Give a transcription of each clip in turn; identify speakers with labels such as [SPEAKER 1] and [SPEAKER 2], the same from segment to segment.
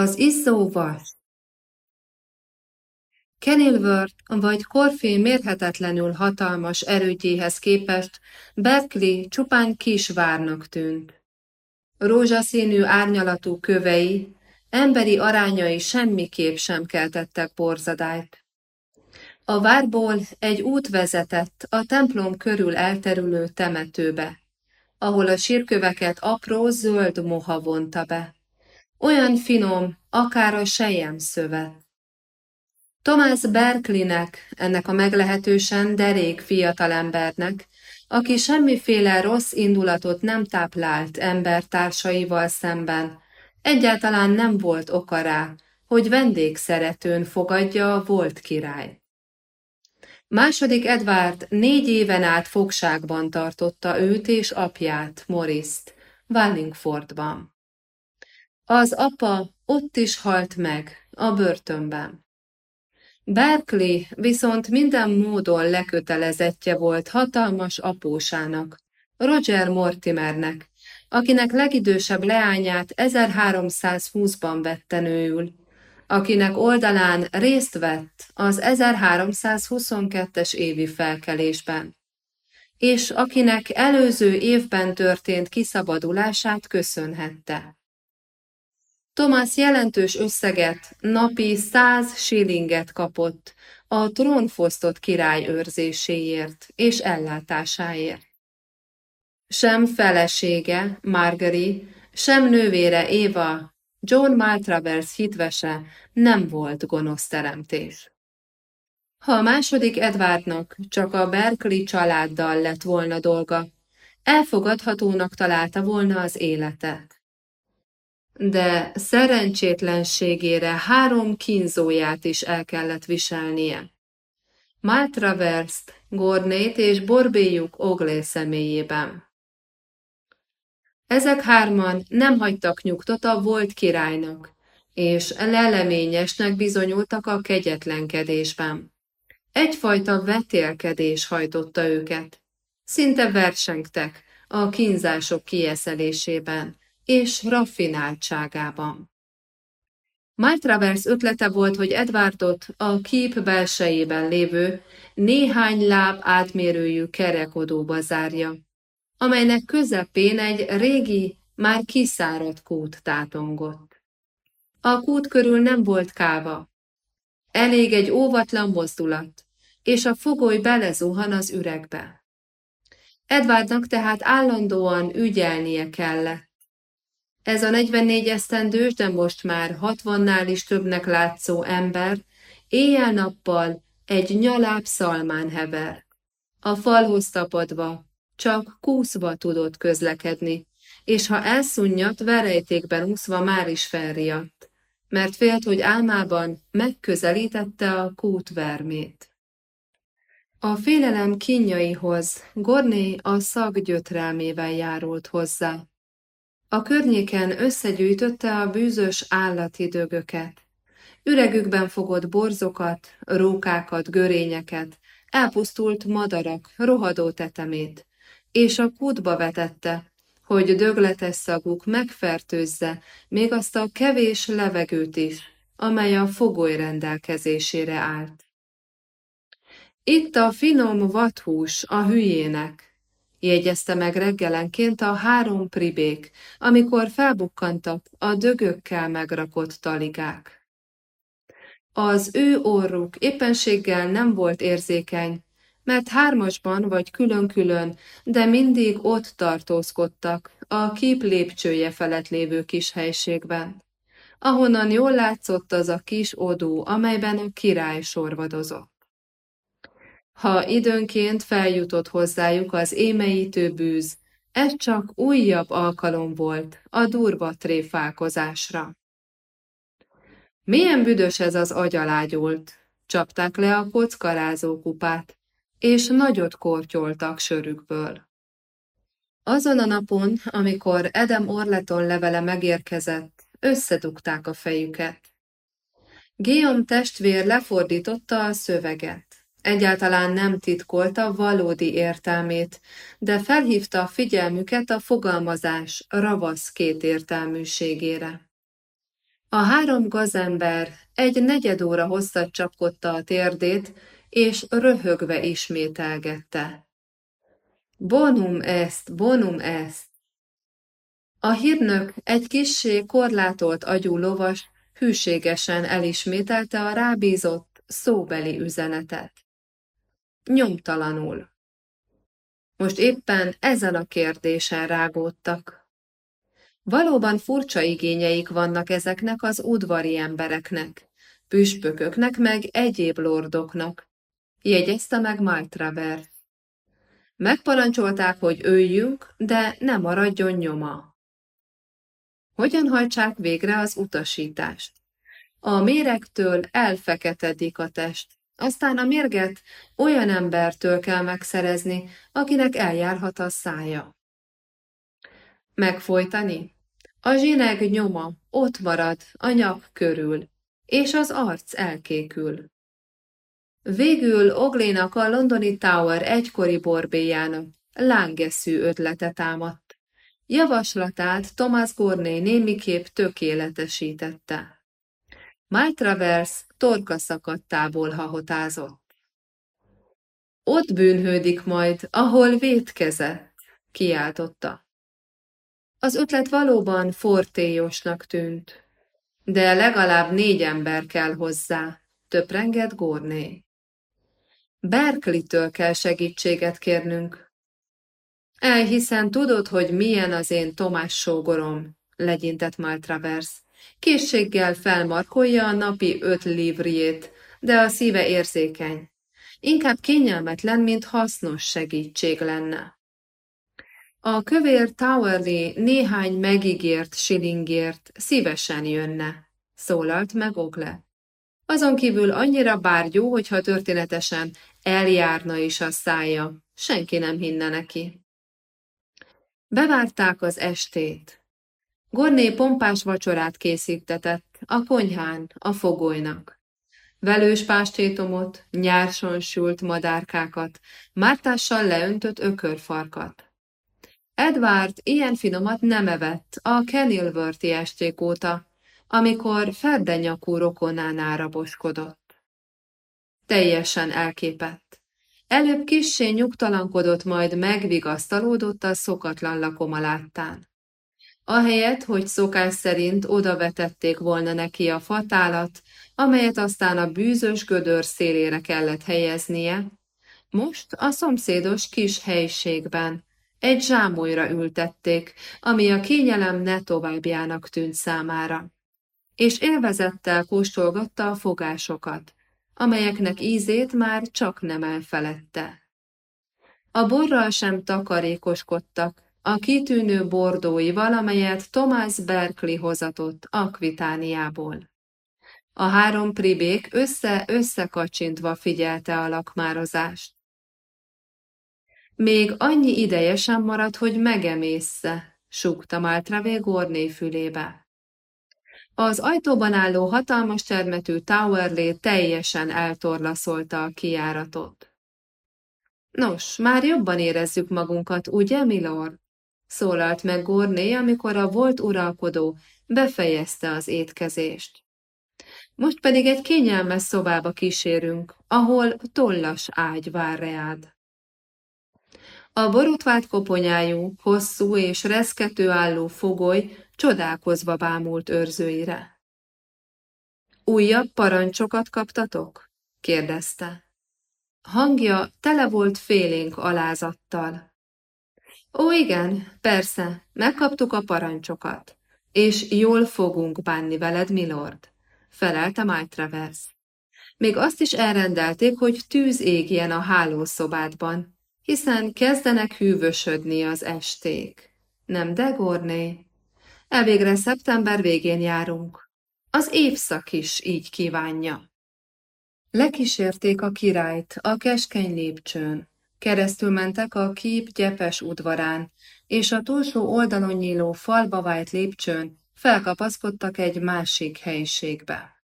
[SPEAKER 1] Az izzó vas. Kenilworth vagy Corfé mérhetetlenül hatalmas erődjéhez képest Berkeley csupán kis várnak tűnt. Rózsaszínű árnyalatú kövei, emberi arányai semmiképp sem keltettek borzadályt. A várból egy út vezetett a templom körül elterülő temetőbe, ahol a sírköveket apró zöld moha vonta be. Olyan finom, akár a sejem szövet. Thomas Berkeleynek, ennek a meglehetősen derék fiatalembernek, aki semmiféle rossz indulatot nem táplált embertársaival szemben, egyáltalán nem volt oka rá, hogy vendégszeretőn fogadja a volt király. Második Edward négy éven át fogságban tartotta őt és apját, Moriszt, Wallingfordban. Az apa ott is halt meg, a börtönben. Berkeley viszont minden módon lekötelezettje volt hatalmas apósának, Roger Mortimernek, akinek legidősebb leányát 1320-ban vette nőül, akinek oldalán részt vett az 1322-es évi felkelésben, és akinek előző évben történt kiszabadulását köszönhette. Thomas jelentős összeget, napi száz shillinget kapott a trónfosztott király őrzéséért és ellátásáért. Sem felesége, Margery, sem nővére Éva, John Maltravers hitvese nem volt gonosz teremtés. Ha a második Edwardnak csak a Berkeley családdal lett volna dolga, elfogadhatónak találta volna az életet de szerencsétlenségére három kínzóját is el kellett viselnie. Maltraverst, Gornét és Borbéjuk Oglé személyében. Ezek hárman nem hagytak nyugtot a volt királynak, és leleményesnek bizonyultak a kegyetlenkedésben. Egyfajta vetélkedés hajtotta őket. Szinte versengtek a kínzások kieszelésében és raffináltságában. Maltravers ötlete volt, hogy Edwardot a kép belsejében lévő, néhány láb átmérőjű kerekodóba zárja, amelynek közepén egy régi, már kiszáradt kút tátongott. A kút körül nem volt káva. Elég egy óvatlan mozdulat, és a fogoly belezuhan az üregbe. Edwardnak tehát állandóan ügyelnie kellett, ez a 44 esztendős, de most már 60-nál is többnek látszó ember éjjel-nappal egy nyaláb szalmán hever. A falhoz tapadva, csak kúszva tudott közlekedni, és ha elszunnyat, verejtékben úszva már is felriadt, mert félt, hogy álmában megközelítette a kút vermét. A félelem kínjaihoz Gorné a szag gyötrelmével járult hozzá, a környéken összegyűjtötte a bűzös állati dögöket. Üregükben fogott borzokat, rókákat, görényeket, elpusztult madarak, rohadó tetemét, és a kútba vetette, hogy dögletes szaguk megfertőzze még azt a kevés levegőt is, amely a fogoly rendelkezésére állt. Itt a finom vathús a hülyének, jegyezte meg reggelenként a három pribék, amikor felbukkantak a dögökkel megrakott taligák. Az ő orruk éppenséggel nem volt érzékeny, mert hármasban vagy külön-külön, de mindig ott tartózkodtak a kép lépcsője felett lévő kis helységben, ahonnan jól látszott az a kis odó, amelyben a király sorvadozott. Ha időnként feljutott hozzájuk az émeítő bűz, ez csak újabb alkalom volt a durva tréfálkozásra. Milyen büdös ez az agyalágyult, csapták le a kockarázó kupát, és nagyot kortyoltak sörükből. Azon a napon, amikor Edem Orleton levele megérkezett, összedugták a fejüket. Guillaume testvér lefordította a szöveget. Egyáltalán nem titkolta valódi értelmét, de felhívta a figyelmüket a fogalmazás ravasz kétértelműségére. A három gazember egy negyed óra hosszat csapkodta a térdét, és röhögve ismételgette. Bonum est, bonum est. A hírnök egy kissé korlátolt agyú lovas hűségesen elismételte a rábízott szóbeli üzenetet. Nyomtalanul. Most éppen ezen a kérdésen rágódtak. Valóban furcsa igényeik vannak ezeknek az udvari embereknek, püspököknek meg egyéb lordoknak, jegyezte meg Maltraver. Megparancsolták, hogy öljünk, de ne maradjon nyoma. Hogyan hajtsák végre az utasítást? A méregtől elfeketedik a test, aztán a mérget olyan embertől kell megszerezni, akinek eljárhat a szája. Megfojtani? A zsineg nyoma ott marad a nyak körül, és az arc elkékül. Végül Oglénak a londoni Tower egykori borbéjának lángeszű ötlete támadt. Javaslatát Thomas Gorney némiképp tökéletesítette. My Travers torka szakadtából hahotázott. Ott bűnhődik majd, ahol vétkezett, kiáltotta. Az ötlet valóban fortélyosnak tűnt, de legalább négy ember kell hozzá, töprengett Gorné. Berkeley-től kell segítséget kérnünk. Elhiszen tudod, hogy milyen az én Tomás sógorom, legyintett Maltravers. Készséggel felmarkolja a napi öt livriét, de a szíve érzékeny. Inkább kényelmetlen, mint hasznos segítség lenne. A kövér Towerley néhány megígért shillingért szívesen jönne, szólalt meg Ogle. Azon kívül annyira bárgyú, hogyha történetesen eljárna is a szája, senki nem hinne neki. Bevárták az estét. Gorné pompás vacsorát készítetett, a konyhán, a fogolynak. Velős pástétomot, nyárson sült madárkákat, mártással leöntött ökörfarkat. Edward ilyen finomat nem evett a Kenilworthi esték óta, amikor ferdenyakú rokonánál raboskodott. Teljesen elképett. Előbb kissé nyugtalankodott, majd megvigasztalódott a szokatlan lakoma láttán. Ahelyett, hogy szokás szerint oda vetették volna neki a fatálat, amelyet aztán a bűzös gödör szélére kellett helyeznie, most a szomszédos kis helyiségben, egy zsámolyra ültették, ami a kényelem ne továbbjának tűnt számára. És élvezettel kóstolgatta a fogásokat, amelyeknek ízét már csak nem elfeledte. A borral sem takarékoskodtak, a kitűnő bordói valamelyet Thomas Berkeley hozatott Akvitániából. A három pribék össze-összekacsintva figyelte a lakmározást. Még annyi ideje sem maradt, hogy megemészze, súgta Maltravé Gorné fülébe. Az ajtóban álló hatalmas termetű Towerley teljesen eltorlaszolta a kiáratot. Nos, már jobban érezzük magunkat, ugye, milord? Szólalt meg Gorné, amikor a volt uralkodó befejezte az étkezést. Most pedig egy kényelmes szobába kísérünk, ahol tollas ágy vár reád. A borotvált koponyájú, hosszú és reszkető álló fogoly csodálkozva bámult őrzőire. Újabb parancsokat kaptatok? kérdezte. Hangja tele volt félénk alázattal. Ó, igen, persze, megkaptuk a parancsokat, és jól fogunk bánni veled, milord, felelte Mike Még azt is elrendelték, hogy tűz égjen a hálószobádban, hiszen kezdenek hűvösödni az esték. Nem de, Gorné? Elvégre szeptember végén járunk. Az évszak is így kívánja. Lekísérték a királyt a keskeny lépcsőn. Keresztül mentek a kép gyepes udvarán, és a túlsó oldalon nyíló falba vájt lépcsőn felkapaszkodtak egy másik helyiségbe.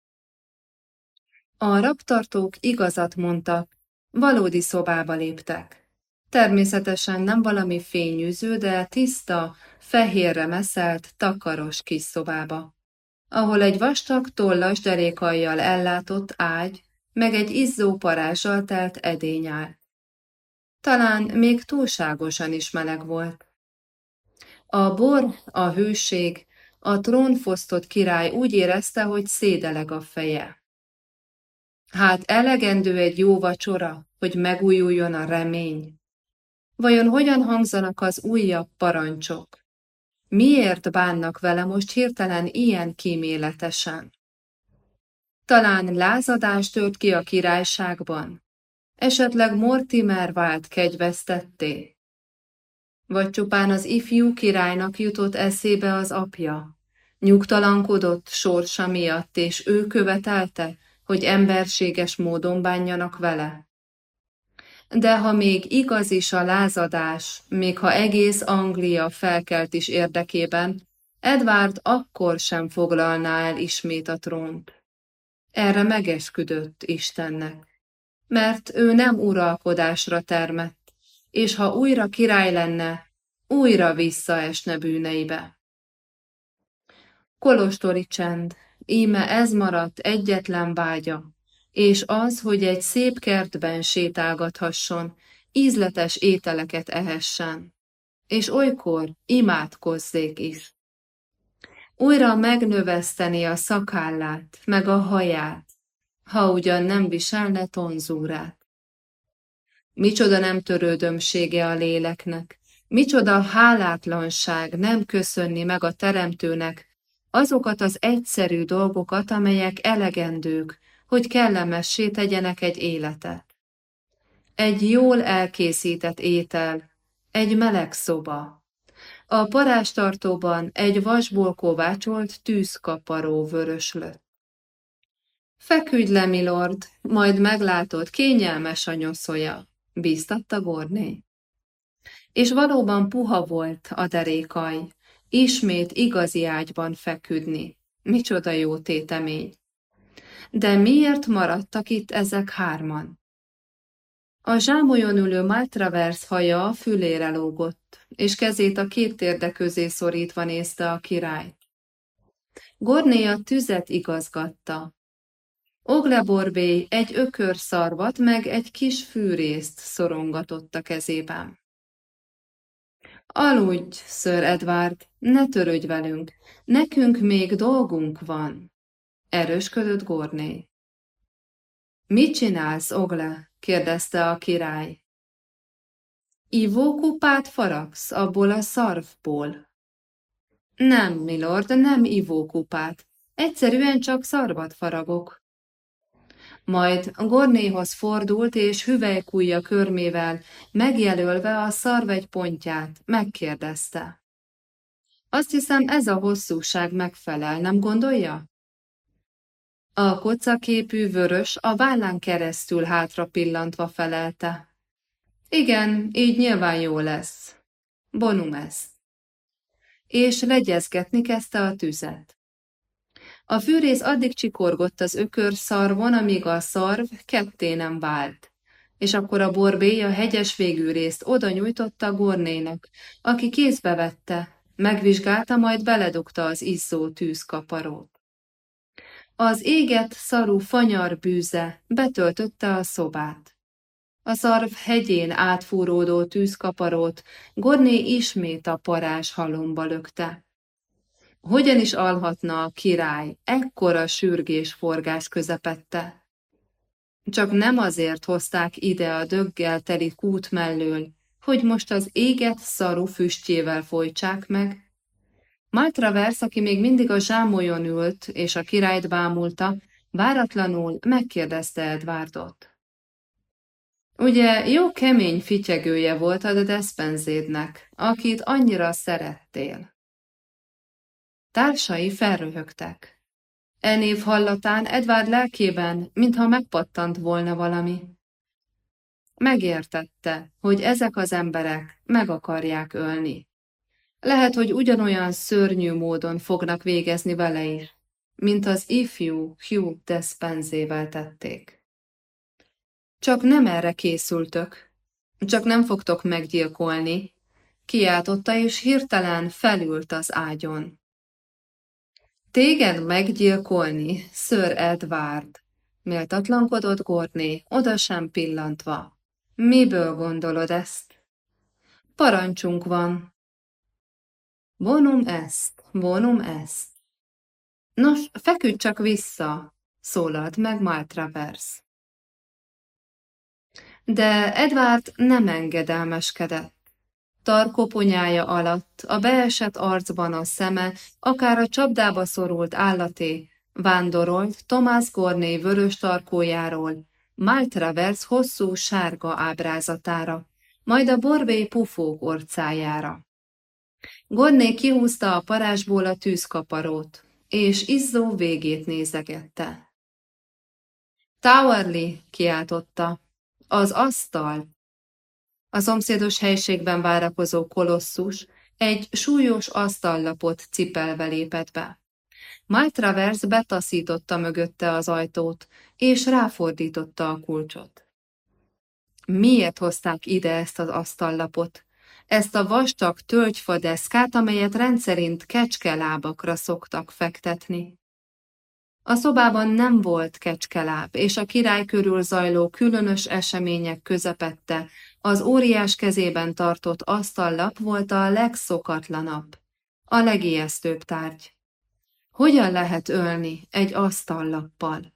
[SPEAKER 1] A raptartók igazat mondtak, valódi szobába léptek. Természetesen nem valami fényűző, de tiszta, fehérre meszelt, takaros kis szobába. ahol egy vastag tollas derékajjal ellátott ágy, meg egy izzó parázsal telt edény áll. Talán még túlságosan is meleg volt. A bor, a hőség, a trónfosztott király úgy érezte, hogy szédeleg a feje. Hát elegendő egy jó vacsora, hogy megújuljon a remény. Vajon hogyan hangzanak az újabb parancsok? Miért bánnak vele most hirtelen ilyen kíméletesen? Talán lázadás tört ki a királyságban? Esetleg Mortimer vált kegyvesztetté? Vagy csupán az ifjú királynak jutott eszébe az apja? Nyugtalankodott sorsa miatt, és ő követelte, hogy emberséges módon bánjanak vele? De ha még igaz is a lázadás, még ha egész Anglia felkelt is érdekében, Edward akkor sem foglalná el ismét a trónt. Erre megesküdött Istennek, mert ő nem uralkodásra termett, és ha újra király lenne, újra visszaesne bűneibe. Kolostori csend, íme ez maradt egyetlen vágya, és az, hogy egy szép kertben sétálgathasson, ízletes ételeket ehessen, és olykor imádkozzék is. Újra megnöveszteni a szakállát, meg a haját, ha ugyan nem viselne tonzúrát. Micsoda nem törődömsége a léleknek, micsoda hálátlanság nem köszönni meg a teremtőnek azokat az egyszerű dolgokat, amelyek elegendők, hogy kellemessé tegyenek egy életet. Egy jól elkészített étel, egy meleg szoba. A parástartóban egy vasból kovácsolt tűzkaparó vöröslött. Feküdj le, milord, majd meglátod, kényelmes a nyoszolja, bíztatta Gorné. És valóban puha volt a derékaj, ismét igazi ágyban feküdni. Micsoda jó tétemény! De miért maradtak itt ezek hárman? A zsámolyon ülő Maltravers haja a fülére lógott, és kezét a két térde közé szorítva nézte a királyt. Gorné a tüzet igazgatta. Ogleborbé egy ökör szarvat meg egy kis fűrészt szorongatott a kezében. Aludj, Sir Edward, ne törődj velünk, nekünk még dolgunk van. Erősködött Gorné. Mit csinálsz, Ogle? kérdezte a király. Ivókupát faragsz abból a szarvból? Nem, milord, nem ivókupát. Egyszerűen csak szarvat faragok. Majd Gornéhoz fordult, és hüvelykújja körmével, megjelölve a szarvegy pontját, megkérdezte. Azt hiszem, ez a hosszúság megfelel, nem gondolja? A kocaképű vörös a vállán keresztül hátra pillantva felelte. Igen, így nyilván jó lesz. Bonum ez. És legyezgetni kezdte a tüzet. A fűrész addig csikorgott az ökör szarvon, amíg a szarv ketté nem vált. És akkor a borbély a hegyes végű részt oda nyújtotta Gornének, aki kézbe vette, megvizsgálta, majd beledugta az izzó tűzkaparót. Az éget szarú fanyar bűze betöltötte a szobát. A szarv hegyén átfúródó tűzkaparót Gorné ismét a parás halomba lökte. Hogyan is alhatna a király ekkora sürgés forgás közepette? Csak nem azért hozták ide a döggel teli kút mellől, hogy most az éget szarú füstjével folytsák meg, Maltravers, aki még mindig a zsámolyon ült, és a királyt bámulta, váratlanul megkérdezte Edwardot. Ugye jó kemény fityegője volt a Despenzédnek, akit annyira szerettél. Társai felröhögtek. E hallatán Edward lelkében, mintha megpattant volna valami. Megértette, hogy ezek az emberek meg akarják ölni. Lehet, hogy ugyanolyan szörnyű módon fognak végezni vele is, mint az ifjú Hugh Despenzével tették. Csak nem erre készültök, csak nem fogtok meggyilkolni, kiáltotta és hirtelen felült az ágyon. Téged meggyilkolni, Sir Edward, méltatlankodott Gorné, oda sem pillantva. Miből gondolod ezt? Parancsunk van. Vonum ezt, vonum ezt. Nos, feküdj csak vissza, szólalt meg Maltravers. De Edward nem engedelmeskedett. Tarkoponyája alatt, a beesett arcban a szeme, akár a csapdába szorult állaté, vándorolt Thomas Gorné vörös tarkójáról, Maltravers hosszú sárga ábrázatára, majd a borbély pufók orcájára. Gorné kihúzta a parásból a tűzkaparót, és izzó végét nézegette. Towerly kiáltotta, az asztal! A szomszédos helységben várakozó kolosszus egy súlyos asztallapot cipelve lépett be. Maltravers betaszította mögötte az ajtót, és ráfordította a kulcsot. Miért hozták ide ezt az asztallapot? Ezt a vastag tölgyfadeszkát, amelyet rendszerint kecskelábakra szoktak fektetni. A szobában nem volt kecskeláb, és a király körül zajló különös események közepette az óriás kezében tartott asztallap volt a legszokatlanabb, a legijesztőbb tárgy. Hogyan lehet ölni egy asztallappal?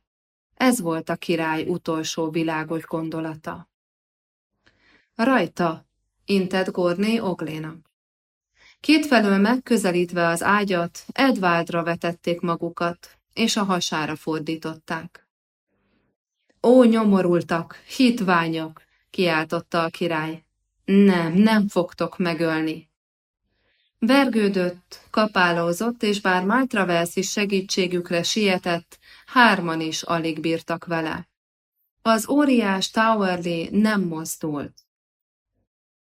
[SPEAKER 1] Ez volt a király utolsó világos gondolata. Rajta, intett Gorné Oglénak. Kétfelől megközelítve az ágyat, Edvádra vetették magukat, és a hasára fordították. Ó, nyomorultak, hitványok, kiáltotta a király. Nem, nem fogtok megölni. Vergődött, kapálózott, és bár Maltravers is segítségükre sietett, hárman is alig bírtak vele. Az óriás Towerley nem mozdult.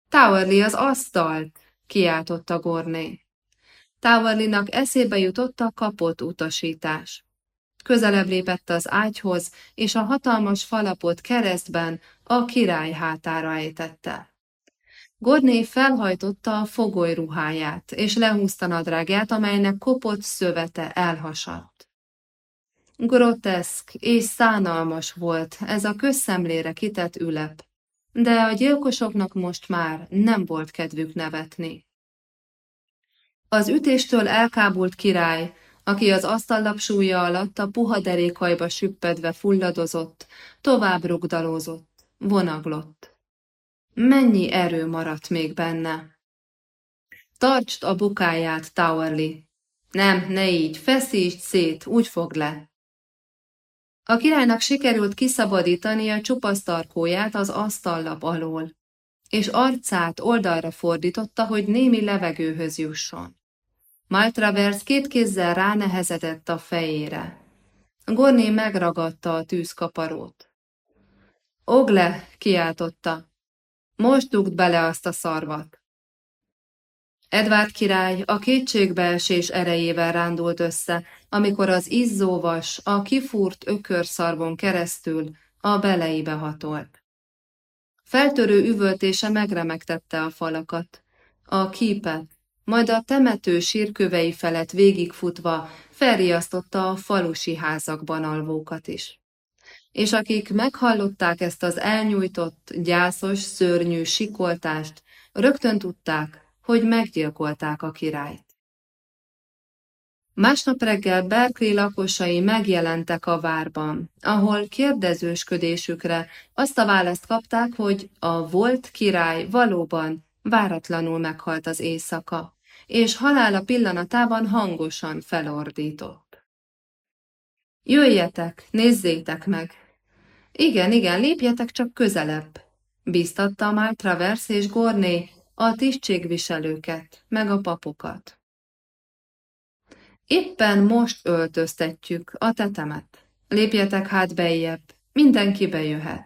[SPEAKER 1] Towerley az asztalt, kiáltotta Gorné. Towerley-nak eszébe jutott a kapott utasítás. Közelebb lépett az ágyhoz, és a hatalmas falapot keresztben a király hátára ejtette. Gorné felhajtotta a fogoly ruháját, és lehúzta nadrágját, amelynek kopott szövete elhasadt. Groteszk és szánalmas volt ez a közszemlére kitett ülep, de a gyilkosoknak most már nem volt kedvük nevetni. Az ütéstől elkábult király aki az asztallap súlya alatt a puha derékhajba süppedve fulladozott, tovább rugdalózott, vonaglott. Mennyi erő maradt még benne? Tartsd a bukáját, Towerly! Nem, ne így, feszítsd szét, úgy fog le! A királynak sikerült kiszabadítani a csupasztarkóját az asztallap alól, és arcát oldalra fordította, hogy némi levegőhöz jusson. Maltravers két kézzel ránehezedett a fejére. Gorné megragadta a tűzkaparót. Ogle, kiáltotta. Most dugd bele azt a szarvat. Edvárd király a kétségbeesés erejével rándult össze, amikor az izzóvas, a kifúrt ökörszarvon keresztül a beleibe hatolt. Feltörő üvöltése megremegtette a falakat. A kípet, majd a temető sírkövei felett végigfutva felriasztotta a falusi házakban alvókat is. És akik meghallották ezt az elnyújtott, gyászos, szörnyű sikoltást, rögtön tudták, hogy meggyilkolták a királyt. Másnap reggel Berkeley lakosai megjelentek a várban, ahol kérdezősködésükre azt a választ kapták, hogy a volt király valóban váratlanul meghalt az éjszaka és halála pillanatában hangosan felordított. Jöjjetek, nézzétek meg! Igen, igen, lépjetek csak közelebb, bíztatta már Travers és Gorné a tisztségviselőket, meg a papokat. Éppen most öltöztetjük a tetemet. Lépjetek hát bejjebb, mindenki bejöhet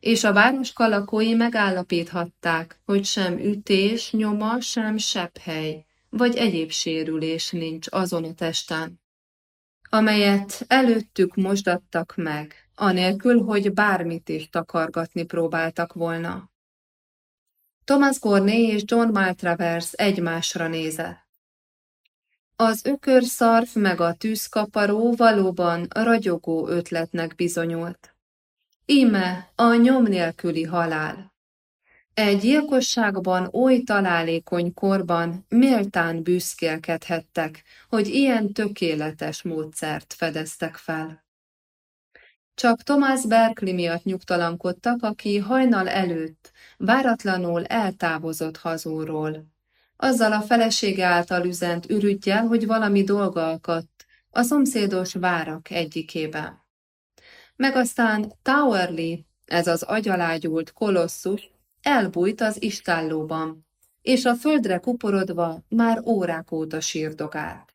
[SPEAKER 1] és a városka lakói megállapíthatták, hogy sem ütés, nyoma, sem sepphely, vagy egyéb sérülés nincs azon a testen, amelyet előttük mosdattak meg, anélkül, hogy bármit is takargatni próbáltak volna. Thomas Gorné és John Maltravers egymásra nézett. Az ökörszarf meg a tűzkaparó valóban ragyogó ötletnek bizonyult. Íme a nyom nélküli halál. Egy gyilkosságban oly találékony korban méltán büszkélkedhettek, hogy ilyen tökéletes módszert fedeztek fel. Csak Thomas Berkeley miatt nyugtalankodtak, aki hajnal előtt váratlanul eltávozott hazóról. Azzal a felesége által üzent ürügyjel, hogy valami dolga akadt a szomszédos várak egyikében. Meg aztán Towerley, ez az agyalágyult kolosszus, elbújt az istállóban, és a földre kuporodva már órák óta sírdogált.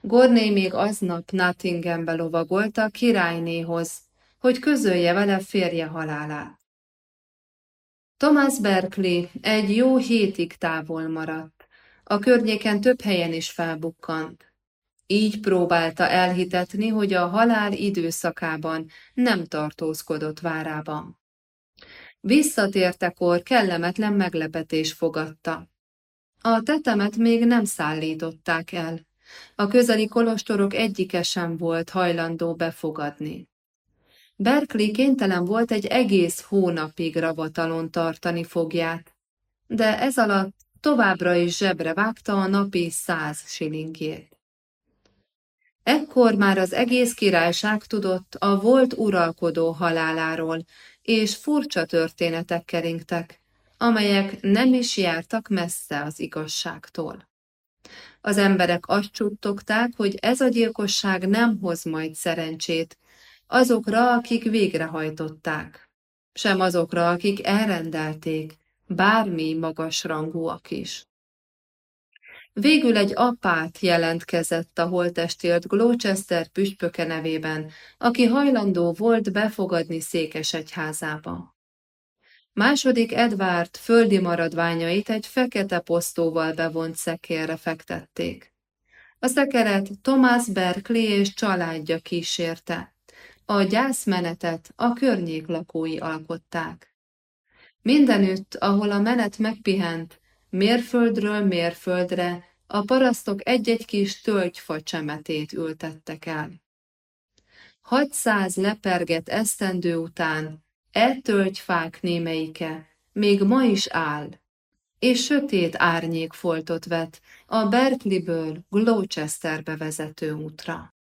[SPEAKER 1] Gorné még aznap Nottinghambe lovagolt a királynéhoz, hogy közölje vele férje halálát. Thomas Berkeley egy jó hétig távol maradt. A környéken több helyen is felbukkant. Így próbálta elhitetni, hogy a halál időszakában nem tartózkodott várában. Visszatértekor kellemetlen meglepetés fogadta. A tetemet még nem szállították el. A közeli kolostorok egyike sem volt hajlandó befogadni. Berkeley kénytelen volt egy egész hónapig ravatalon tartani fogját, de ez alatt továbbra is zsebre vágta a napi száz silingét. Ekkor már az egész királyság tudott a volt uralkodó haláláról, és furcsa történetek keringtek, amelyek nem is jártak messze az igazságtól. Az emberek azt csuttogták, hogy ez a gyilkosság nem hoz majd szerencsét azokra, akik végrehajtották, sem azokra, akik elrendelték, bármi magas rangúak is. Végül egy apát jelentkezett a holtestért Gloucester püspöke nevében, aki hajlandó volt befogadni székesegyházába. Második Edward földi maradványait egy fekete posztóval bevont szekérre fektették. A szekeret Thomas Berkeley és családja kísérte. A gyászmenetet a környék lakói alkották. Mindenütt, ahol a menet megpihent, mérföldről mérföldre a parasztok egy-egy kis tölgyfa csemetét ültettek el. Hatszáz leperget esztendő után e tölgyfák némelyike még ma is áll, és sötét árnyék foltot vet a Berkeleyből Gloucesterbe vezető útra.